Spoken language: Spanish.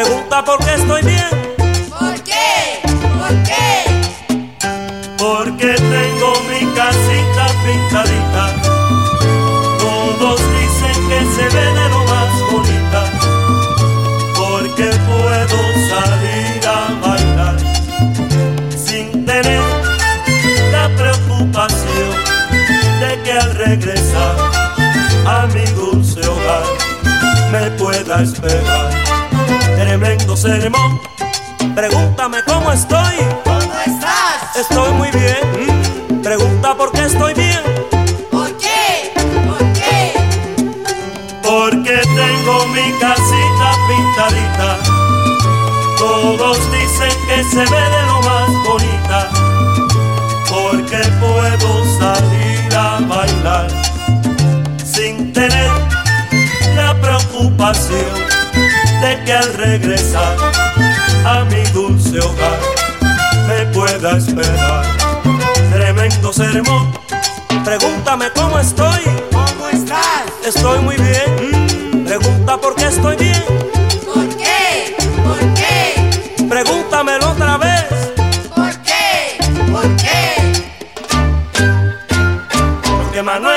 estoy bien. ¿Por qué? ¿Por qué? Porque tengo mi casita pintadita. Todos dicen que se ve de lo más bonita. Porque puedo salir a bailar sin tener la preocupación de que al regresar a mi dulce hogar me pueda esperar. Tremendo sermón. Pregúntame cómo estoy. ¿Cómo estás? Estoy muy bien. Pregunta por qué estoy bien. ¿Por qué? ¿Por qué? Porque tengo mi casita pintadita. Todos dicen que se ve de lo más bonita. Porque puedo salir a bailar sin tener la preocupación de que al regresar a mi dulce hogar me pueda esperar. Tremendo sermón, pregúntame cómo estoy. ¿Cómo estás? Estoy muy bien. Pregunta por qué estoy bien. ¿Por qué? ¿Por qué? Pregúntamelo otra vez. ¿Por qué? ¿Por qué? Porque Manuel